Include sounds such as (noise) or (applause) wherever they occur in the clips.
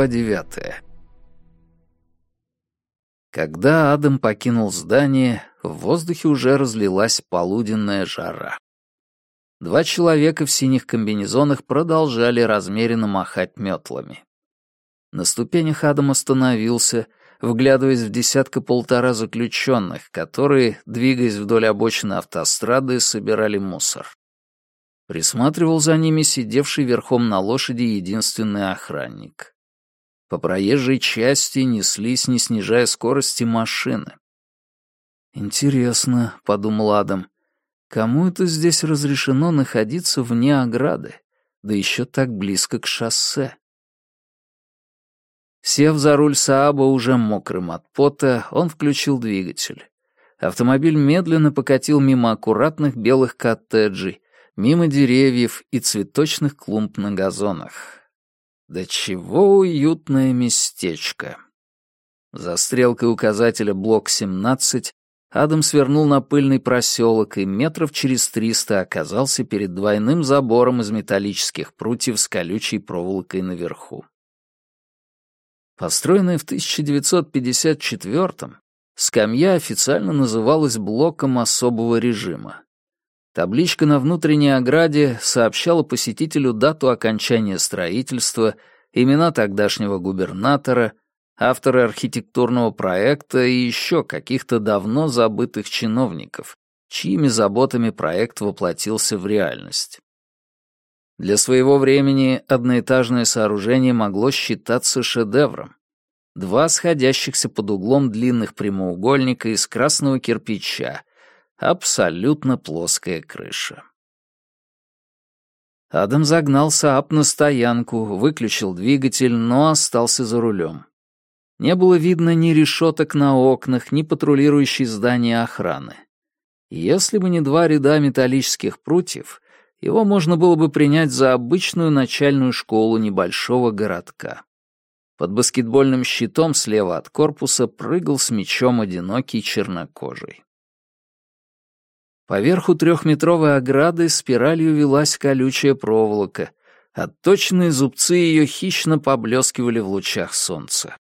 Глава девятая. Когда Адам покинул здание, в воздухе уже разлилась полуденная жара. Два человека в синих комбинезонах продолжали размеренно махать метлами. На ступенях Адам остановился, вглядываясь в десятка-полтора заключенных, которые, двигаясь вдоль обочины автострады, собирали мусор. Присматривал за ними сидевший верхом на лошади единственный охранник. По проезжей части неслись, не снижая скорости, машины. «Интересно», — подумал Адам, — «кому это здесь разрешено находиться вне ограды, да еще так близко к шоссе?» Сев за руль Сааба уже мокрым от пота, он включил двигатель. Автомобиль медленно покатил мимо аккуратных белых коттеджей, мимо деревьев и цветочных клумб на газонах. Да чего уютное местечко. За стрелкой указателя блок 17 Адам свернул на пыльный проселок и метров через триста оказался перед двойным забором из металлических прутьев с колючей проволокой наверху. Построенная в 1954-м, скамья официально называлась блоком особого режима. Табличка на внутренней ограде сообщала посетителю дату окончания строительства, имена тогдашнего губернатора, автора архитектурного проекта и еще каких-то давно забытых чиновников, чьими заботами проект воплотился в реальность. Для своего времени одноэтажное сооружение могло считаться шедевром. Два сходящихся под углом длинных прямоугольника из красного кирпича, абсолютно плоская крыша. Адам загнал Саап на стоянку, выключил двигатель, но остался за рулем. Не было видно ни решеток на окнах, ни патрулирующей здания охраны. Если бы не два ряда металлических прутьев, его можно было бы принять за обычную начальную школу небольшого городка. Под баскетбольным щитом слева от корпуса прыгал с мечом одинокий чернокожий. Поверху трехметровой ограды спиралью велась колючая проволока, отточенные зубцы ее хищно поблескивали в лучах солнца.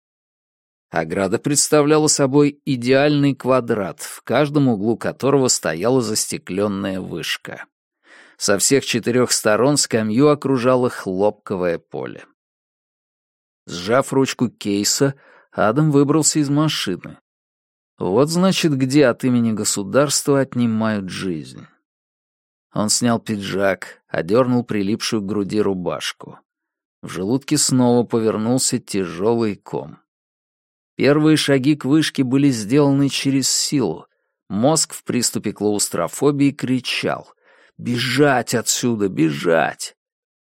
Ограда представляла собой идеальный квадрат, в каждом углу которого стояла застекленная вышка. Со всех четырех сторон скамью окружало хлопковое поле. Сжав ручку кейса, Адам выбрался из машины. Вот значит, где от имени государства отнимают жизнь. Он снял пиджак, одернул прилипшую к груди рубашку. В желудке снова повернулся тяжелый ком. Первые шаги к вышке были сделаны через силу. Мозг в приступе клаустрофобии кричал «Бежать отсюда, бежать!»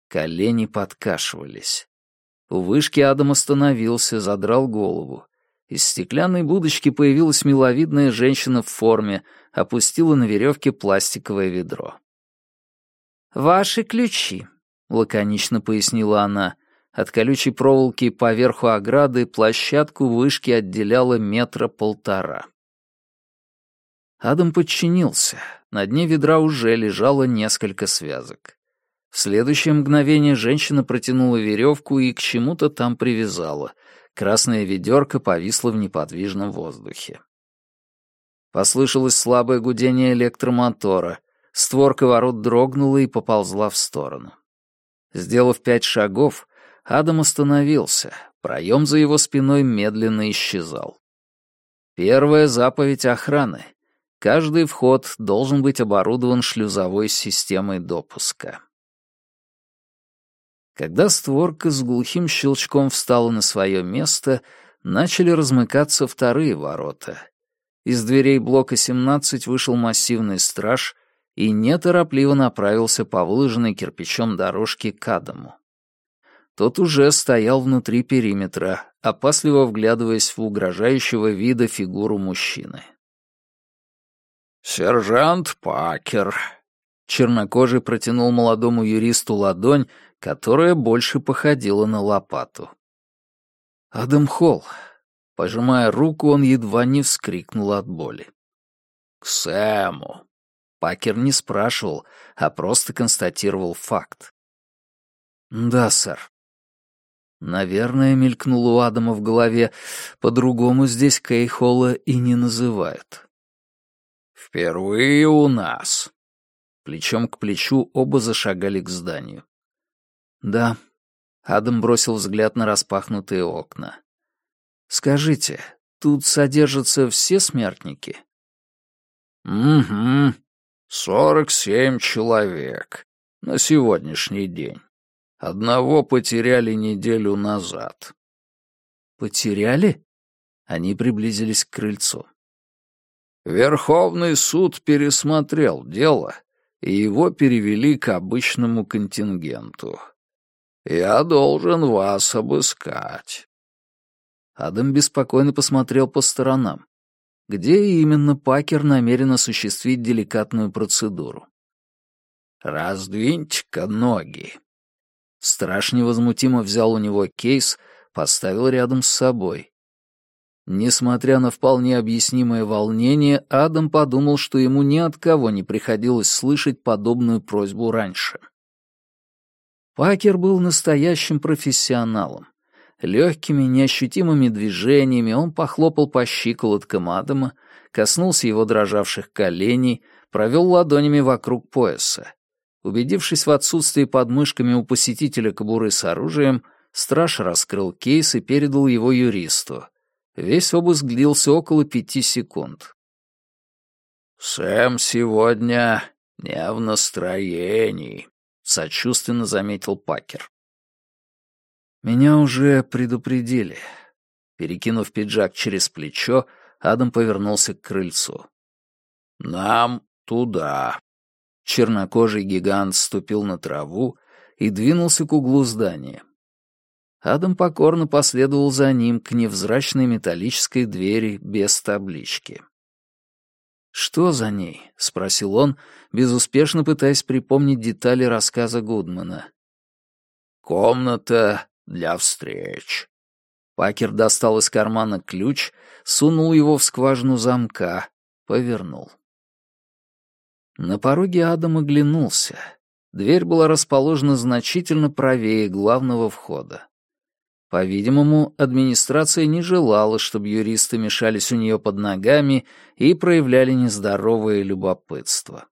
Колени подкашивались. У вышки Адам остановился, задрал голову. Из стеклянной будочки появилась миловидная женщина в форме, опустила на веревке пластиковое ведро. «Ваши ключи», — лаконично пояснила она. От колючей проволоки поверху ограды площадку вышки отделяла метра полтора. Адам подчинился. На дне ведра уже лежало несколько связок. В следующее мгновение женщина протянула веревку и к чему-то там привязала — Красная ведерко повисло в неподвижном воздухе. Послышалось слабое гудение электромотора. Створка ворот дрогнула и поползла в сторону. Сделав пять шагов, Адам остановился. Проем за его спиной медленно исчезал. Первая заповедь охраны. Каждый вход должен быть оборудован шлюзовой системой допуска. Когда створка с глухим щелчком встала на свое место, начали размыкаться вторые ворота. Из дверей блока 17 вышел массивный страж и неторопливо направился по выложенной кирпичом дорожке к Адаму. Тот уже стоял внутри периметра, опасливо вглядываясь в угрожающего вида фигуру мужчины. «Сержант Пакер», Чернокожий протянул молодому юристу ладонь, которая больше походила на лопату. «Адам Холл». Пожимая руку, он едва не вскрикнул от боли. «К Сэму». Пакер не спрашивал, а просто констатировал факт. «Да, сэр». Наверное, мелькнуло у Адама в голове, по-другому здесь Кейхола и не называют. «Впервые у нас». Плечом к плечу оба зашагали к зданию. «Да». Адам бросил взгляд на распахнутые окна. «Скажите, тут содержатся все смертники?» «Угу. Сорок семь человек. На сегодняшний день. Одного потеряли неделю назад». «Потеряли?» Они приблизились к крыльцу. Верховный суд пересмотрел дело, и его перевели к обычному контингенту. Я должен вас обыскать. Адам беспокойно посмотрел по сторонам. Где именно Пакер намерен осуществить деликатную процедуру? «Раздвиньте-ка ноги». Страж невозмутимо взял у него кейс, поставил рядом с собой. Несмотря на вполне объяснимое волнение, Адам подумал, что ему ни от кого не приходилось слышать подобную просьбу раньше. Пакер был настоящим профессионалом. Легкими, неощутимыми движениями он похлопал по щиколоткам Адама, коснулся его дрожавших коленей, провел ладонями вокруг пояса. Убедившись в отсутствии под мышками у посетителя кобуры с оружием, страж раскрыл кейс и передал его юристу. Весь обыск длился около пяти секунд. «Сэм сегодня не в настроении», — сочувственно заметил Пакер. Меня уже предупредили. Перекинув пиджак через плечо, Адам повернулся к крыльцу. «Нам туда». Чернокожий гигант ступил на траву и двинулся к углу здания. Адам покорно последовал за ним к невзрачной металлической двери без таблички. «Что за ней?» — спросил он, безуспешно пытаясь припомнить детали рассказа Гудмана. «Комната для встреч». Пакер достал из кармана ключ, сунул его в скважину замка, повернул. На пороге Адам оглянулся. Дверь была расположена значительно правее главного входа. По-видимому, администрация не желала, чтобы юристы мешались у нее под ногами и проявляли нездоровое любопытство.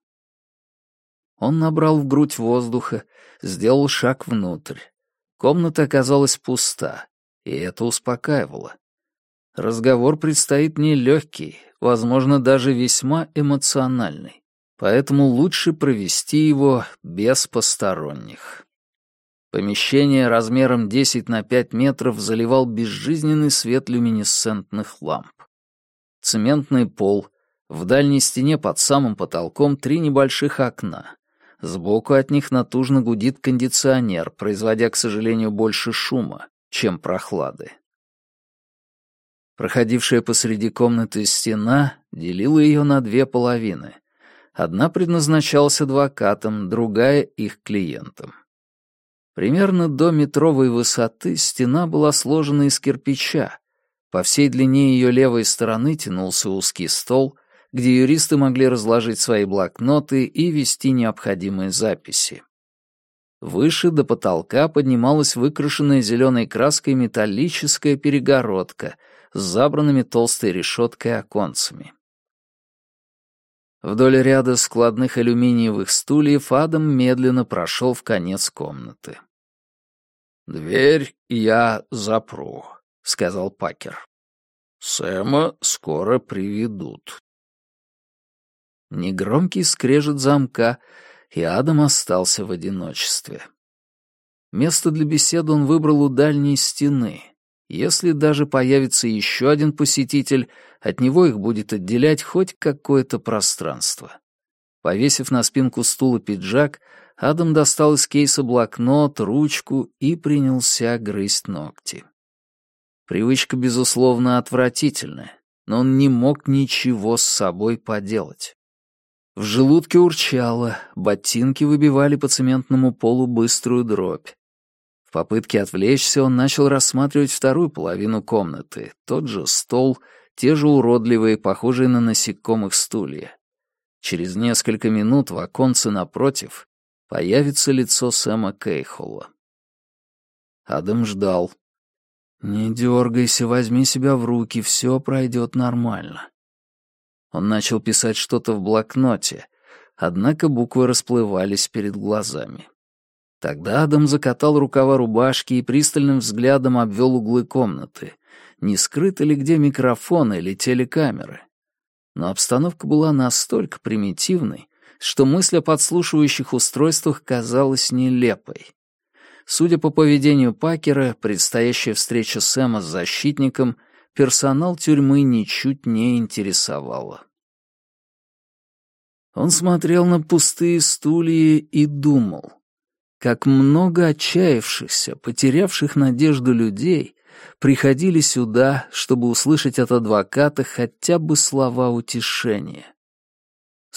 Он набрал в грудь воздуха, сделал шаг внутрь. Комната оказалась пуста, и это успокаивало. Разговор предстоит нелегкий, возможно, даже весьма эмоциональный, поэтому лучше провести его без посторонних. Помещение размером 10 на 5 метров заливал безжизненный свет люминесцентных ламп. Цементный пол, в дальней стене под самым потолком три небольших окна, Сбоку от них натужно гудит кондиционер, производя, к сожалению, больше шума, чем прохлады. Проходившая посреди комнаты стена делила ее на две половины. Одна предназначалась адвокатам, другая — их клиентам. Примерно до метровой высоты стена была сложена из кирпича. По всей длине ее левой стороны тянулся узкий стол — где юристы могли разложить свои блокноты и вести необходимые записи. Выше до потолка поднималась выкрашенная зеленой краской металлическая перегородка с забранными толстой решеткой оконцами. Вдоль ряда складных алюминиевых стульев Адам медленно прошел в конец комнаты. «Дверь я запру», — сказал Пакер. «Сэма скоро приведут». Негромкий скрежет замка, и Адам остался в одиночестве. Место для беседы он выбрал у дальней стены. Если даже появится еще один посетитель, от него их будет отделять хоть какое-то пространство. Повесив на спинку стула пиджак, Адам достал из кейса блокнот, ручку и принялся грызть ногти. Привычка, безусловно, отвратительная, но он не мог ничего с собой поделать. В желудке урчало, ботинки выбивали по цементному полу быструю дробь. В попытке отвлечься он начал рассматривать вторую половину комнаты, тот же стол, те же уродливые, похожие на насекомых стулья. Через несколько минут в оконце напротив появится лицо Сэма Кейхола. Адам ждал. «Не дергайся, возьми себя в руки, все пройдет нормально». Он начал писать что-то в блокноте, однако буквы расплывались перед глазами. Тогда Адам закатал рукава рубашки и пристальным взглядом обвел углы комнаты. Не скрыты ли где микрофоны или телекамеры? Но обстановка была настолько примитивной, что мысль о подслушивающих устройствах казалась нелепой. Судя по поведению Пакера, предстоящая встреча Сэма с защитником персонал тюрьмы ничуть не интересовала. Он смотрел на пустые стулья и думал, как много отчаявшихся, потерявших надежду людей приходили сюда, чтобы услышать от адвоката хотя бы слова утешения.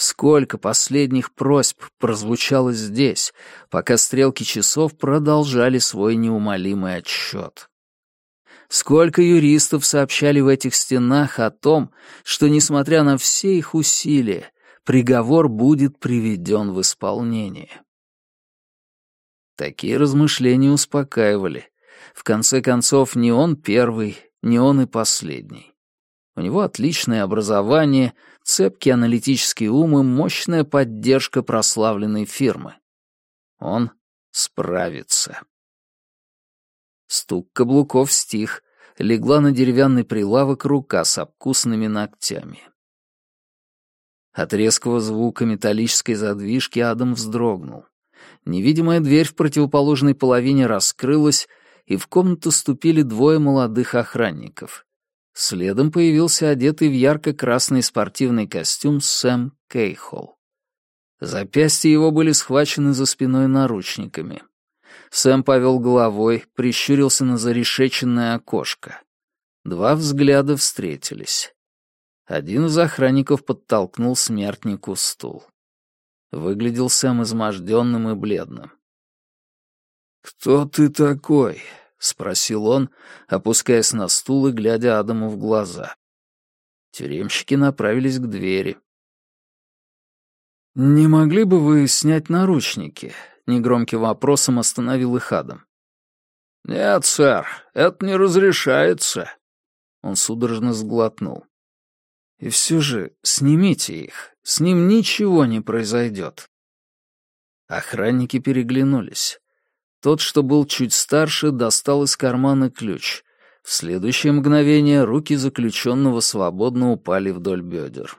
Сколько последних просьб прозвучало здесь, пока стрелки часов продолжали свой неумолимый отсчет. Сколько юристов сообщали в этих стенах о том, что, несмотря на все их усилия, приговор будет приведен в исполнение. Такие размышления успокаивали. В конце концов, не он первый, не он и последний. У него отличное образование, цепкий аналитический ум и мощная поддержка прославленной фирмы. Он справится. Стук каблуков стих, легла на деревянный прилавок рука с обкусными ногтями. От резкого звука металлической задвижки Адам вздрогнул. Невидимая дверь в противоположной половине раскрылась, и в комнату ступили двое молодых охранников. Следом появился одетый в ярко-красный спортивный костюм Сэм Кейхол. Запястья его были схвачены за спиной наручниками. Сэм повел головой, прищурился на зарешеченное окошко. Два взгляда встретились. Один из охранников подтолкнул смертнику стул. Выглядел Сэм изможденным и бледным. «Кто ты такой?» — спросил он, опускаясь на стул и глядя Адаму в глаза. Тюремщики направились к двери. «Не могли бы вы снять наручники?» — негромким вопросом остановил их Адам. «Нет, сэр, это не разрешается». Он судорожно сглотнул. И все же снимите их, с ним ничего не произойдет. Охранники переглянулись. Тот, что был чуть старше, достал из кармана ключ. В следующее мгновение руки заключенного свободно упали вдоль бедер.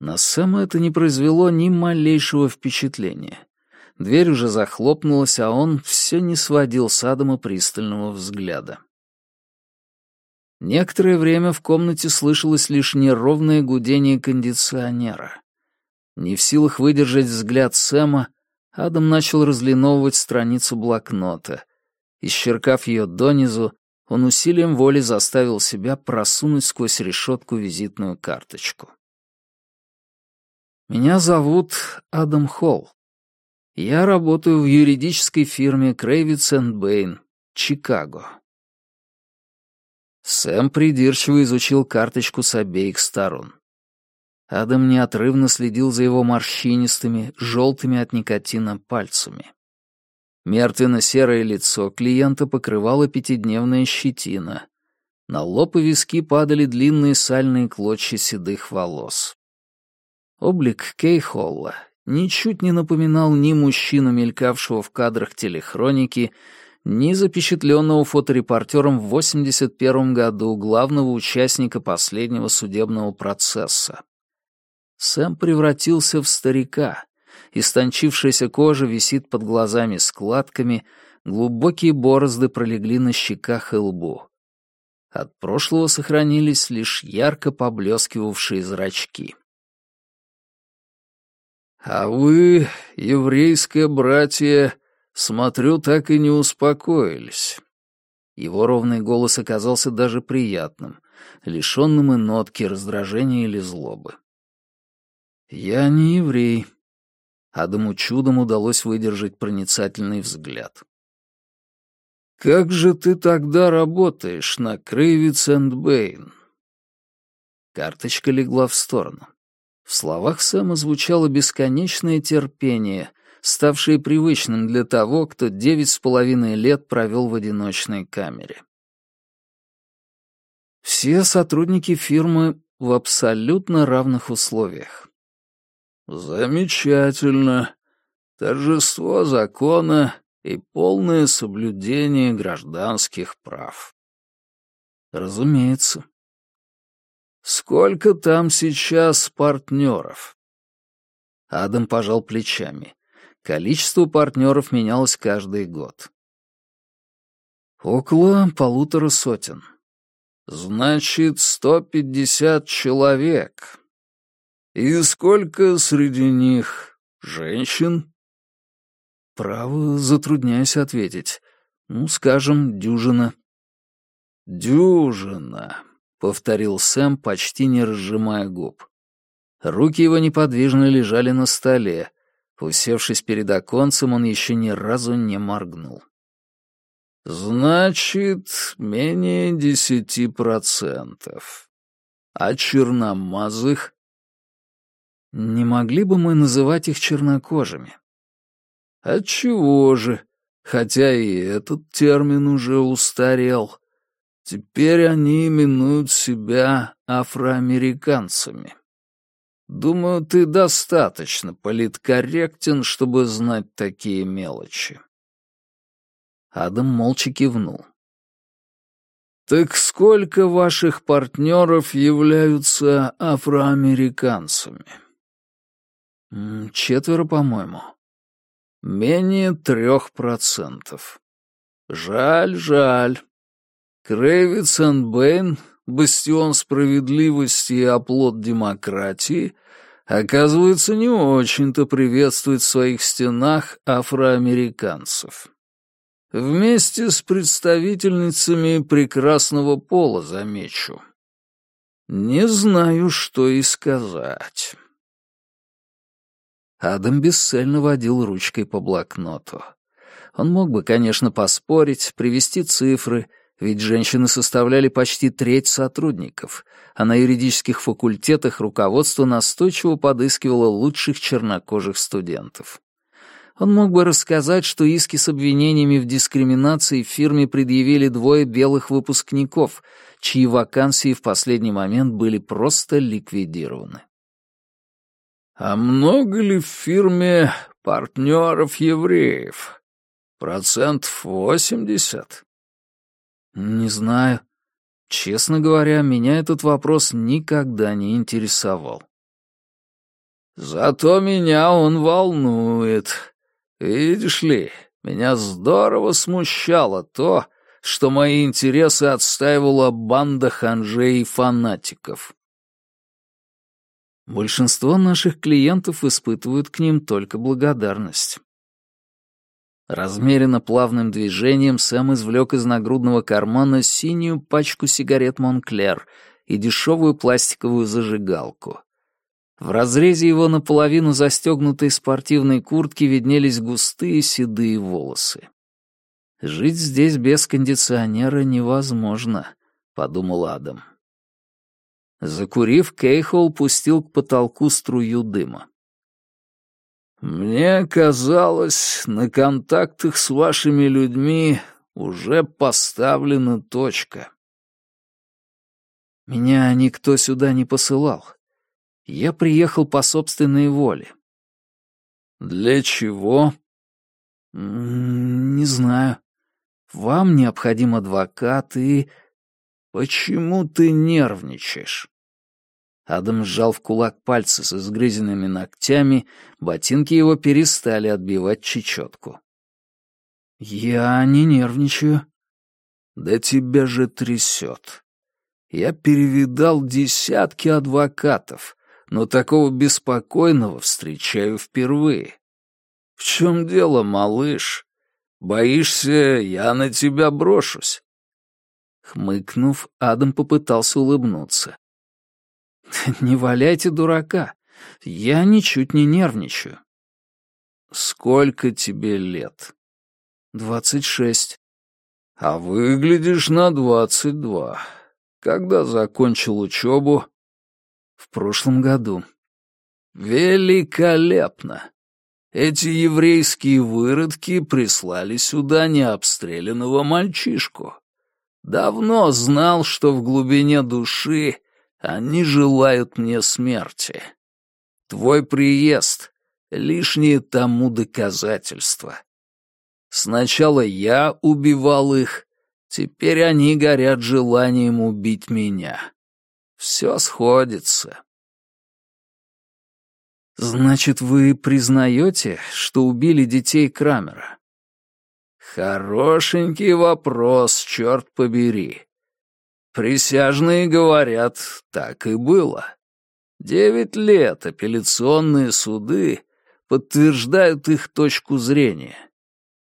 На Сэма это не произвело ни малейшего впечатления. Дверь уже захлопнулась, а он все не сводил с Адама пристального взгляда. Некоторое время в комнате слышалось лишь неровное гудение кондиционера. Не в силах выдержать взгляд Сэма, Адам начал разлиновывать страницу блокнота. Исчеркав ее донизу, он усилием воли заставил себя просунуть сквозь решетку визитную карточку. «Меня зовут Адам Холл. Я работаю в юридической фирме Крейвиц энд Бэйн, Чикаго. Сэм придирчиво изучил карточку с обеих сторон. Адам неотрывно следил за его морщинистыми, желтыми от никотина пальцами. Мертвенно-серое лицо клиента покрывала пятидневная щетина. На лоб и виски падали длинные сальные клочья седых волос. Облик Кейхолла ничуть не напоминал ни мужчину, мелькавшего в кадрах телехроники, ни запечатленного фоторепортером в 81 году главного участника последнего судебного процесса. Сэм превратился в старика. Истончившаяся кожа висит под глазами складками, глубокие борозды пролегли на щеках и лбу. От прошлого сохранились лишь ярко поблескивавшие зрачки. «А вы, еврейское братье, Смотрю, так и не успокоились. Его ровный голос оказался даже приятным, лишенным и нотки раздражения или злобы. «Я не еврей». Адаму чудом удалось выдержать проницательный взгляд. «Как же ты тогда работаешь на Крейвиц энд Бэйн?» Карточка легла в сторону. В словах Сэма звучало бесконечное терпение — ставшие привычным для того, кто девять с половиной лет провел в одиночной камере. Все сотрудники фирмы в абсолютно равных условиях. Замечательно. Торжество закона и полное соблюдение гражданских прав. Разумеется. Сколько там сейчас партнеров? Адам пожал плечами. Количество партнеров менялось каждый год. Около полутора сотен. Значит, сто пятьдесят человек. И сколько среди них женщин? Право, затрудняюсь ответить. Ну, скажем, дюжина. Дюжина, повторил Сэм, почти не разжимая губ. Руки его неподвижно лежали на столе. Усевшись перед оконцем, он еще ни разу не моргнул. Значит, менее десяти процентов. А черномазых? Не могли бы мы называть их чернокожими? Отчего же? Хотя и этот термин уже устарел. Теперь они именуют себя афроамериканцами. Думаю, ты достаточно политкорректен, чтобы знать такие мелочи. Адам молча кивнул. «Так сколько ваших партнеров являются афроамериканцами?» «Четверо, по-моему». «Менее трех процентов. Жаль, жаль. Крэвиц Бэйн, бастион справедливости и оплот демократии, оказывается, не очень-то приветствует в своих стенах афроамериканцев». Вместе с представительницами прекрасного пола, замечу. Не знаю, что и сказать. Адам бесцельно водил ручкой по блокноту. Он мог бы, конечно, поспорить, привести цифры, ведь женщины составляли почти треть сотрудников, а на юридических факультетах руководство настойчиво подыскивало лучших чернокожих студентов. Он мог бы рассказать, что иски с обвинениями в дискриминации в фирме предъявили двое белых выпускников, чьи вакансии в последний момент были просто ликвидированы. «А много ли в фирме партнеров евреев? Процентов восемьдесят?» «Не знаю. Честно говоря, меня этот вопрос никогда не интересовал». «Зато меня он волнует», Видишь ли, меня здорово смущало то, что мои интересы отстаивала банда ханжей и фанатиков. Большинство наших клиентов испытывают к ним только благодарность. Размеренно плавным движением Сэм извлек из нагрудного кармана синюю пачку сигарет «Монклер» и дешевую пластиковую зажигалку. В разрезе его наполовину застегнутой спортивной куртки виднелись густые седые волосы. «Жить здесь без кондиционера невозможно», — подумал Адам. Закурив, Кейхол пустил к потолку струю дыма. «Мне казалось, на контактах с вашими людьми уже поставлена точка». «Меня никто сюда не посылал. Я приехал по собственной воле. Для чего? Не знаю. Вам необходим адвокат и... Почему ты нервничаешь? Адам сжал в кулак пальцы с изгрызенными ногтями, ботинки его перестали отбивать чечетку. «Я не нервничаю». «Да тебя же трясет. Я перевидал десятки адвокатов, но такого беспокойного встречаю впервые. В чем дело, малыш? Боишься, я на тебя брошусь?» Хмыкнув, Адам попытался улыбнуться. (laughs) «Не валяйте дурака. Я ничуть не нервничаю». «Сколько тебе лет?» «Двадцать шесть». «А выглядишь на двадцать два. Когда закончил учебу?» В прошлом году. Великолепно. Эти еврейские выродки прислали сюда необстрелянного мальчишку. Давно знал, что в глубине души они желают мне смерти. Твой приезд — лишнее тому доказательство. Сначала я убивал их, теперь они горят желанием убить меня. Все сходится. Значит, вы признаете, что убили детей Крамера? Хорошенький вопрос, черт побери. Присяжные говорят, так и было. Девять лет апелляционные суды подтверждают их точку зрения.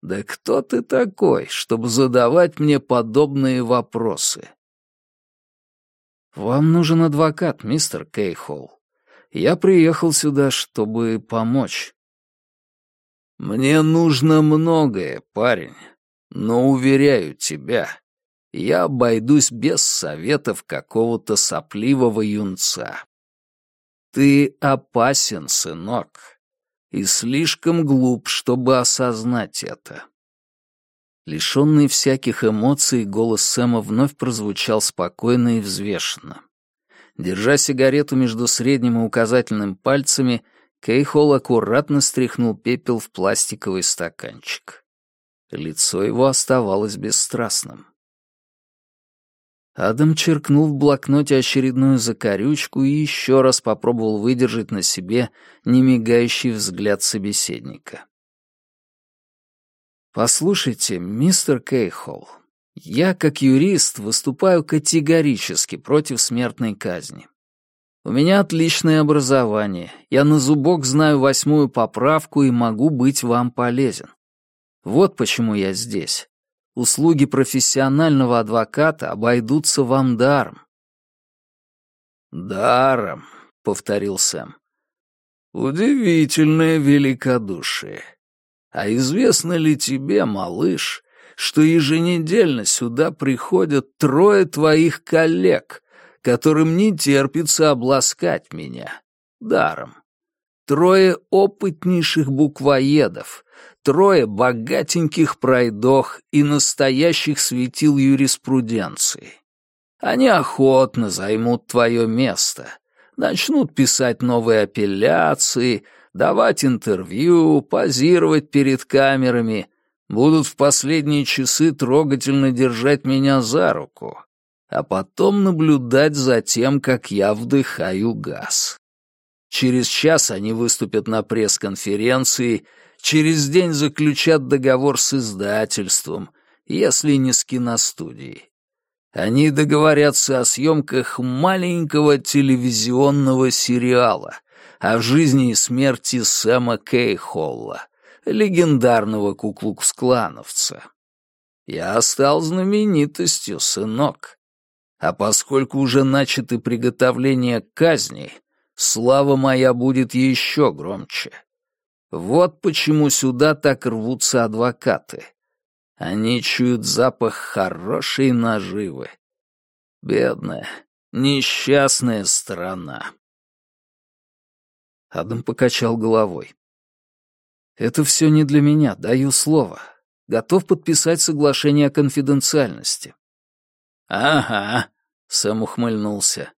Да кто ты такой, чтобы задавать мне подобные вопросы? Вам нужен адвокат, мистер Кейхолл. Я приехал сюда, чтобы помочь. Мне нужно многое, парень, но уверяю тебя, я обойдусь без советов какого-то сопливого юнца. Ты опасен, сынок, и слишком глуп, чтобы осознать это. Лишенный всяких эмоций, голос Сэма вновь прозвучал спокойно и взвешенно. Держа сигарету между средним и указательным пальцами, Кейхол аккуратно стряхнул пепел в пластиковый стаканчик. Лицо его оставалось бесстрастным. Адам черкнул в блокноте очередную закорючку и еще раз попробовал выдержать на себе немигающий взгляд собеседника. «Послушайте, мистер Кейхолл, я, как юрист, выступаю категорически против смертной казни. У меня отличное образование, я на зубок знаю восьмую поправку и могу быть вам полезен. Вот почему я здесь услуги профессионального адвоката обойдутся вам даром. «Даром», — повторил Сэм. «Удивительное великодушие. А известно ли тебе, малыш, что еженедельно сюда приходят трое твоих коллег, которым не терпится обласкать меня даром? Трое опытнейших буквоедов, трое богатеньких пройдох и настоящих светил юриспруденции. Они охотно займут твое место, начнут писать новые апелляции, давать интервью, позировать перед камерами, будут в последние часы трогательно держать меня за руку, а потом наблюдать за тем, как я вдыхаю газ. Через час они выступят на пресс-конференции через день заключат договор с издательством, если не с киностудией. Они договорятся о съемках маленького телевизионного сериала о жизни и смерти Сэма Кейхолла, легендарного куклукс-клановца. Я стал знаменитостью, сынок. А поскольку уже начаты приготовления к казни, слава моя будет еще громче. Вот почему сюда так рвутся адвокаты. Они чуют запах хорошей наживы. Бедная, несчастная страна. Адам покачал головой. «Это все не для меня, даю слово. Готов подписать соглашение о конфиденциальности». «Ага», — Сэм ухмыльнулся.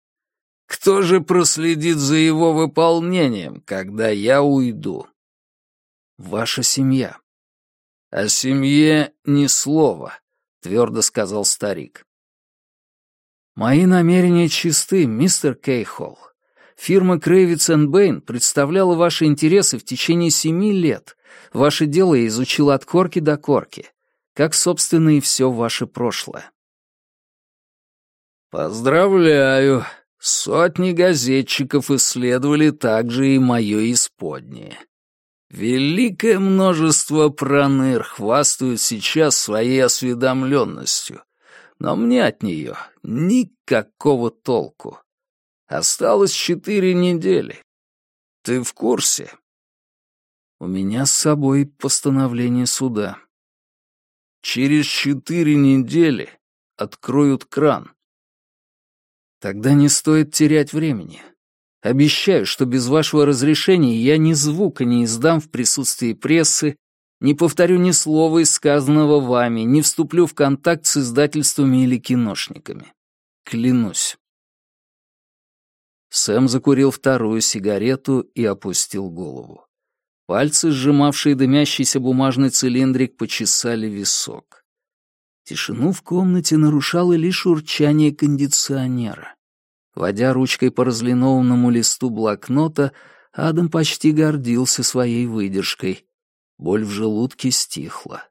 «Кто же проследит за его выполнением, когда я уйду?» ваша семья». «О семье ни слова», — твердо сказал старик. «Мои намерения чисты, мистер Кейхолл. Фирма Крейвиц Бэйн представляла ваши интересы в течение семи лет. Ваше дело я изучил от корки до корки, как, собственно, и все ваше прошлое». «Поздравляю. Сотни газетчиков исследовали также и мое исподнее. Великое множество проныр хвастают сейчас своей осведомленностью, но мне от нее никакого толку. Осталось четыре недели. Ты в курсе? У меня с собой постановление суда. Через четыре недели откроют кран. Тогда не стоит терять времени. Обещаю, что без вашего разрешения я ни звука не издам в присутствии прессы, не повторю ни слова из сказанного вами, не вступлю в контакт с издательствами или киношниками. Клянусь. Сэм закурил вторую сигарету и опустил голову. Пальцы, сжимавшие дымящийся бумажный цилиндрик, почесали висок. Тишину в комнате нарушало лишь урчание кондиционера. Водя ручкой по разлинованному листу блокнота, Адам почти гордился своей выдержкой. Боль в желудке стихла.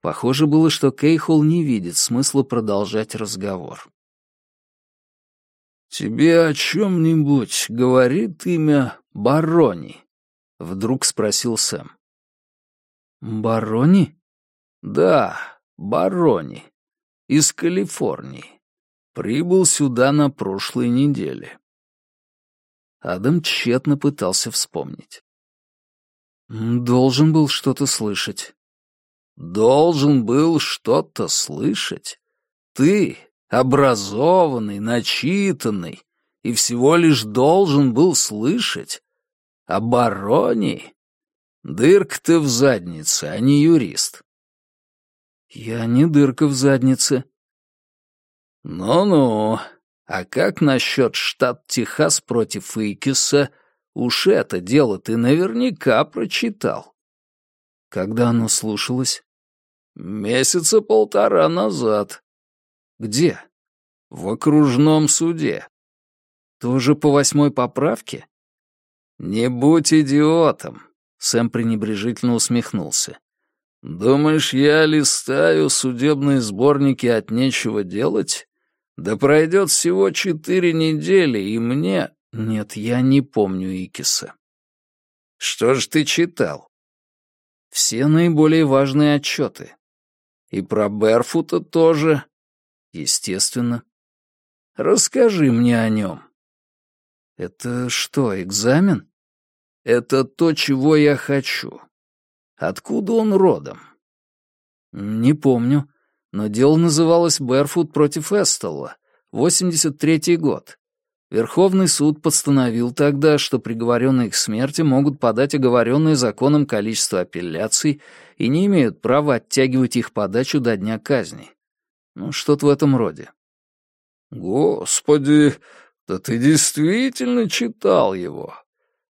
Похоже было, что Кейхол не видит смысла продолжать разговор. «Тебе о чем-нибудь говорит имя Барони?» — вдруг спросил Сэм. «Барони?» «Да, Барони. Из Калифорнии. Прибыл сюда на прошлой неделе. Адам тщетно пытался вспомнить. Должен был что-то слышать. Должен был что-то слышать? Ты, образованный, начитанный, и всего лишь должен был слышать? О бароне? Дырк ты в заднице, а не юрист. Я не дырка в заднице. «Ну-ну, а как насчет штат Техас против Икиса? Уж это дело ты наверняка прочитал». «Когда оно слушалось?» «Месяца полтора назад». «Где?» «В окружном суде». «Тоже по восьмой поправке?» «Не будь идиотом», — Сэм пренебрежительно усмехнулся. «Думаешь, я листаю судебные сборники от нечего делать? Да пройдет всего четыре недели, и мне... Нет, я не помню Икиса. Что ж ты читал? Все наиболее важные отчеты. И про Берфута тоже? Естественно. Расскажи мне о нем. Это что, экзамен? Это то, чего я хочу. Откуда он родом? Не помню но дело называлось «Берфут против Эстелла», 83-й год. Верховный суд постановил тогда, что приговоренные к смерти могут подать оговоренное законом количество апелляций и не имеют права оттягивать их подачу до дня казни. Ну, что-то в этом роде. «Господи, да ты действительно читал его.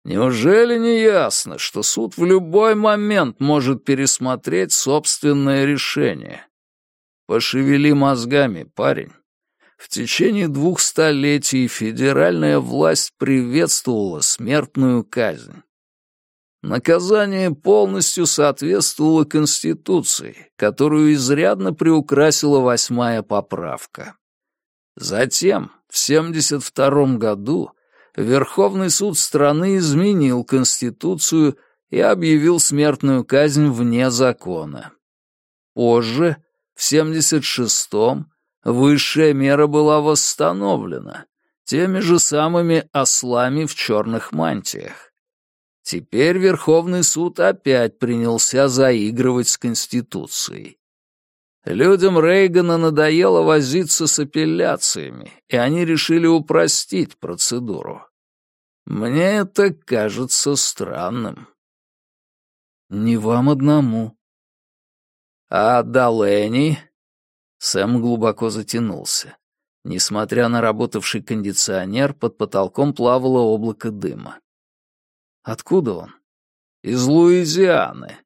Неужели не ясно, что суд в любой момент может пересмотреть собственное решение?» Пошевели мозгами, парень. В течение двух столетий федеральная власть приветствовала смертную казнь. Наказание полностью соответствовало Конституции, которую изрядно приукрасила восьмая поправка. Затем, в 1972 году, Верховный суд страны изменил Конституцию и объявил смертную казнь вне закона. Позже, в 76-м высшая мера была восстановлена теми же самыми ослами в черных мантиях. Теперь Верховный суд опять принялся заигрывать с Конституцией. Людям Рейгана надоело возиться с апелляциями, и они решили упростить процедуру. Мне это кажется странным. Не вам одному, «А Далени?» Сэм глубоко затянулся. Несмотря на работавший кондиционер, под потолком плавало облако дыма. «Откуда он?» «Из Луизианы».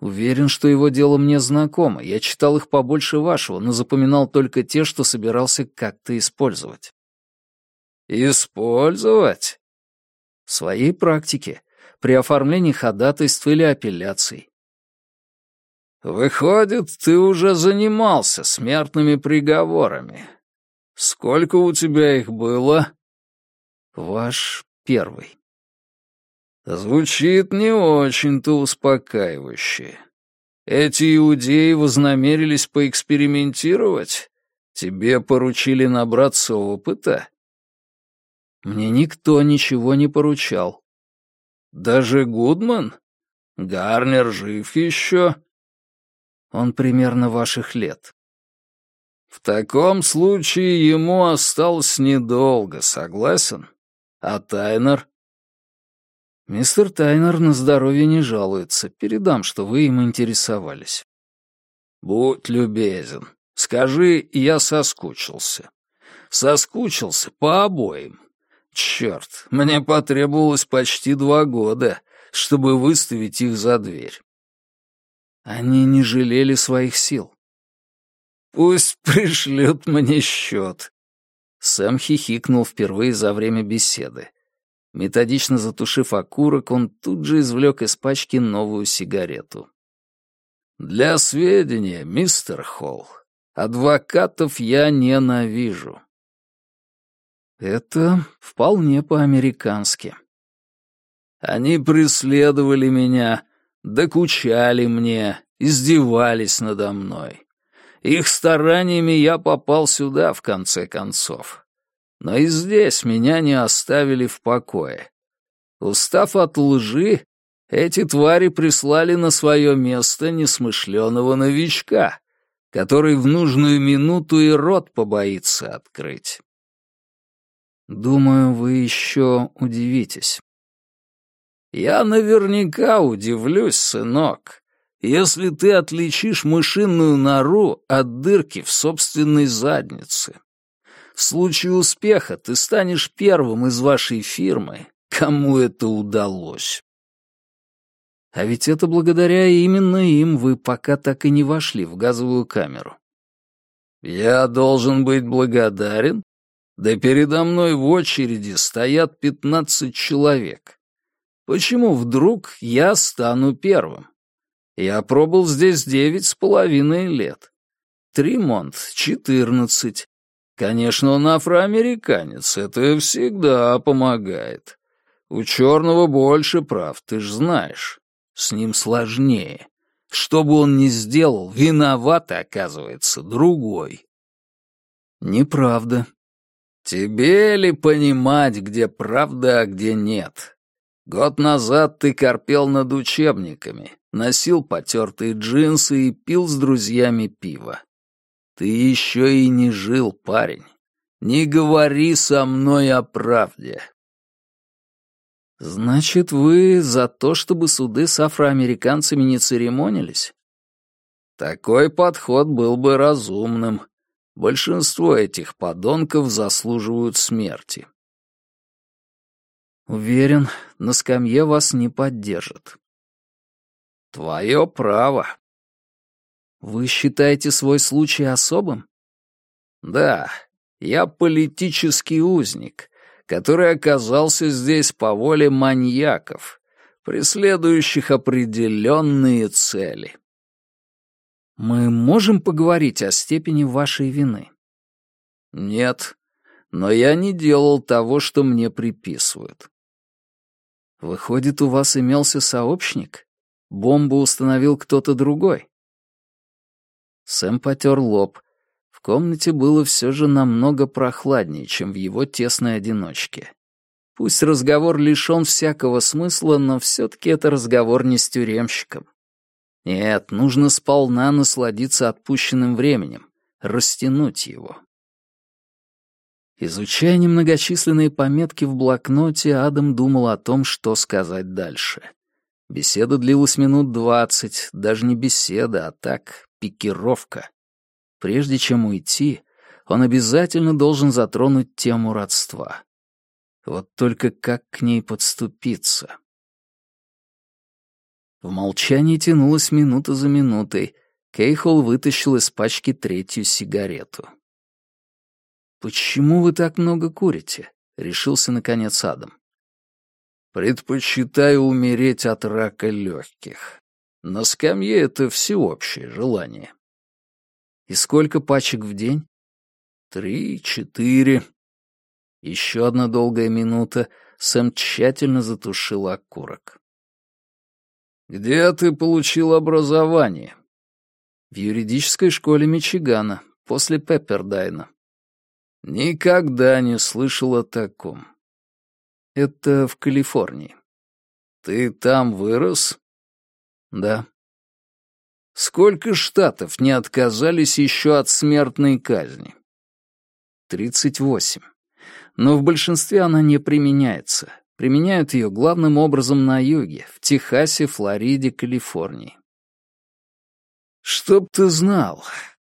«Уверен, что его дело мне знакомо. Я читал их побольше вашего, но запоминал только те, что собирался как-то использовать». «Использовать?» В своей практике, при оформлении ходатайств или апелляций. Выходит, ты уже занимался смертными приговорами. Сколько у тебя их было? Ваш первый. Звучит не очень-то успокаивающе. Эти иудеи вознамерились поэкспериментировать? Тебе поручили набраться опыта? Мне никто ничего не поручал. Даже Гудман? Гарнер жив еще? Он примерно ваших лет. В таком случае ему осталось недолго, согласен? А Тайнер?» «Мистер Тайнер на здоровье не жалуется. Передам, что вы им интересовались». «Будь любезен. Скажи, я соскучился. Соскучился по обоим. Черт, мне потребовалось почти два года, чтобы выставить их за дверь. Они не жалели своих сил. Пусть (laughs) пришлют мне счет. Сэм хихикнул впервые за время беседы. Методично затушив окурок, он тут же извлек из пачки новую сигарету. «Для сведения, мистер Холл, адвокатов я ненавижу. Это вполне по-американски. Они преследовали меня, докучали мне, издевались надо мной. Их стараниями я попал сюда, в конце концов. Но и здесь меня не оставили в покое. Устав от лжи, эти твари прислали на свое место несмышленого новичка, который в нужную минуту и рот побоится открыть. Думаю, вы еще удивитесь. Я наверняка удивлюсь, сынок, если ты отличишь мышиную нору от дырки в собственной заднице. В случае успеха ты станешь первым из вашей фирмы, кому это удалось. А ведь это благодаря именно им вы пока так и не вошли в газовую камеру. Я должен быть благодарен? Да передо мной в очереди стоят пятнадцать человек. Почему вдруг я стану первым? Я пробыл здесь девять с половиной лет. Тримонт — четырнадцать. Конечно, он афроамериканец, это всегда помогает. У черного больше прав, ты ж знаешь. С ним сложнее. Что бы он ни сделал, виноват, оказывается, другой. Неправда, Тебе ли понимать, где правда, а где нет? Год назад ты корпел над учебниками, носил потертые джинсы и пил с друзьями пиво. Ты еще и не жил, парень. Не говори со мной о правде. Значит, вы за то, чтобы суды с афроамериканцами не церемонились? Такой подход был бы разумным, Большинство этих подонков заслуживают смерти. Уверен, на скамье вас не поддержат. Твое право. Вы считаете свой случай особым? Да, я политический узник, который оказался здесь по воле маньяков, преследующих определенные цели. Мы можем поговорить о степени вашей вины? Нет, но я не делал того, что мне приписывают. Выходит, у вас имелся сообщник? Бомбу установил кто-то другой? Сэм потер лоб. В комнате было все же намного прохладнее, чем в его тесной одиночке. Пусть разговор лишен всякого смысла, но все-таки это разговор не с тюремщиком. Нет, нужно сполна насладиться отпущенным временем, растянуть его. Изучая немногочисленные пометки в блокноте, Адам думал о том, что сказать дальше. Беседа длилась минут двадцать, даже не беседа, а так, пикировка. Прежде чем уйти, он обязательно должен затронуть тему родства. Вот только как к ней подступиться? В молчании тянулась минута за минутой. Кейхол вытащил из пачки третью сигарету. «Почему вы так много курите?» — решился, наконец, Адам. «Предпочитаю умереть от рака легких. На скамье это всеобщее желание». «И сколько пачек в день?» «Три, четыре». Еще одна долгая минута. Сэм тщательно затушил окурок. «Где ты получил образование?» «В юридической школе Мичигана, после Пеппердайна». «Никогда не слышал о таком». «Это в Калифорнии». «Ты там вырос?» «Да». «Сколько штатов не отказались еще от смертной казни?» «Тридцать восемь. Но в большинстве она не применяется. Применяют ее главным образом на юге, в Техасе, Флориде, Калифорнии. Чтоб ты знал,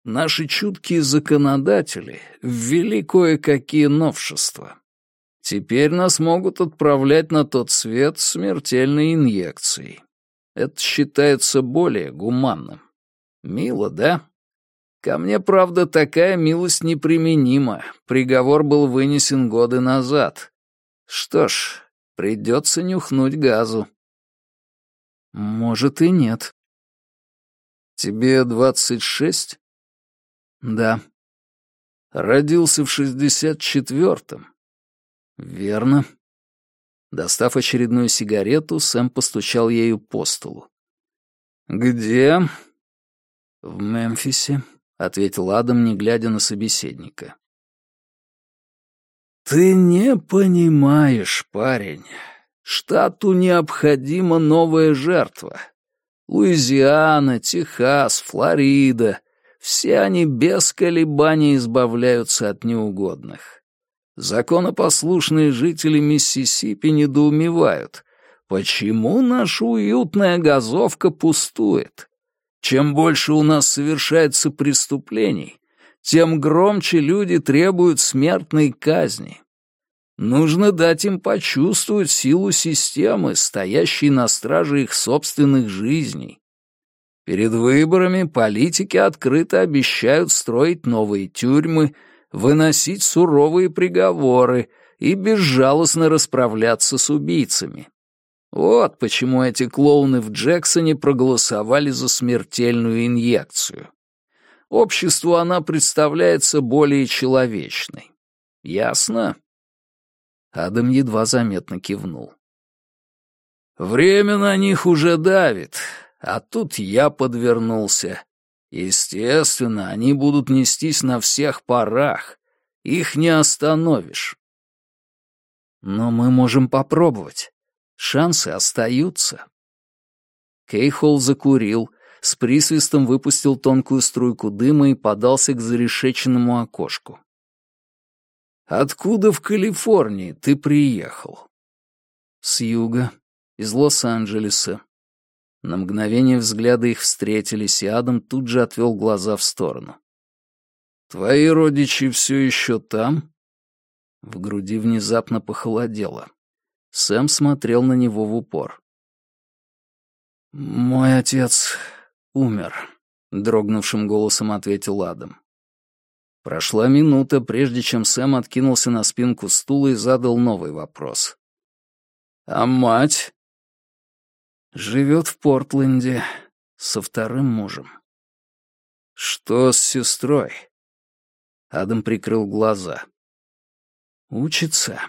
наши чуткие законодатели ввели кое-какие новшества. Теперь нас могут отправлять на тот свет смертельной инъекцией. Это считается более гуманным. Мило, да? Ко мне, правда, такая милость неприменима. Приговор был вынесен годы назад. Что ж, придется нюхнуть газу. Может и нет. Тебе двадцать шесть? Да. Родился в шестьдесят четвертом. Верно. Достав очередную сигарету, Сэм постучал ею по столу. «Где?» «В Мемфисе», — ответил Адам, не глядя на собеседника. «Ты не понимаешь, парень. Штату необходима новая жертва. Луизиана, Техас, Флорида — все они без колебаний избавляются от неугодных. Законопослушные жители Миссисипи недоумевают, почему наша уютная газовка пустует. Чем больше у нас совершается преступлений, тем громче люди требуют смертной казни. Нужно дать им почувствовать силу системы, стоящей на страже их собственных жизней. Перед выборами политики открыто обещают строить новые тюрьмы, выносить суровые приговоры и безжалостно расправляться с убийцами. Вот почему эти клоуны в Джексоне проголосовали за смертельную инъекцию. Обществу она представляется более человечной. Ясно? Адам едва заметно кивнул. Время на них уже давит, а тут я подвернулся. Естественно, они будут нестись на всех парах. Их не остановишь. Но мы можем попробовать. Шансы остаются. Кейхол закурил, с присвистом выпустил тонкую струйку дыма и подался к зарешеченному окошку. «Откуда в Калифорнии ты приехал?» «С юга, из Лос-Анджелеса». На мгновение взгляды их встретились, и Адам тут же отвел глаза в сторону. «Твои родичи все еще там?» В груди внезапно похолодело. Сэм смотрел на него в упор. «Мой отец умер», — дрогнувшим голосом ответил Адам. Прошла минута, прежде чем Сэм откинулся на спинку стула и задал новый вопрос. «А мать?» «Живет в Портленде со вторым мужем». «Что с сестрой?» Адам прикрыл глаза. «Учится.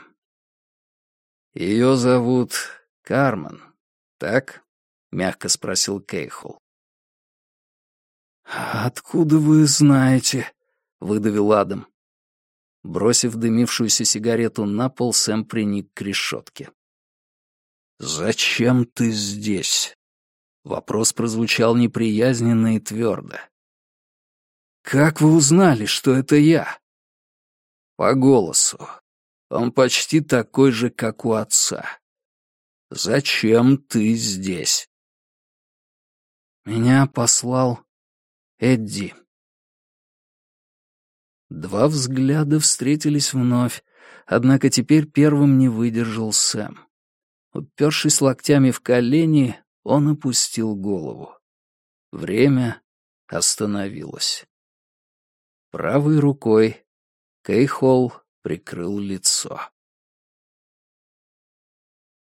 «Ее зовут Кармен, так?» — мягко спросил Кейхол. «Откуда вы знаете?» — выдавил Адам. Бросив дымившуюся сигарету на пол, Сэм приник к решетке. «Зачем ты здесь?» Вопрос прозвучал неприязненно и твердо. «Как вы узнали, что это я?» «По голосу. Он почти такой же, как у отца. Зачем ты здесь? Меня послал Эдди. Два взгляда встретились вновь, однако теперь первым не выдержал Сэм. Упершись локтями в колени, он опустил голову. Время остановилось. Правой рукой Кейхол прикрыл лицо.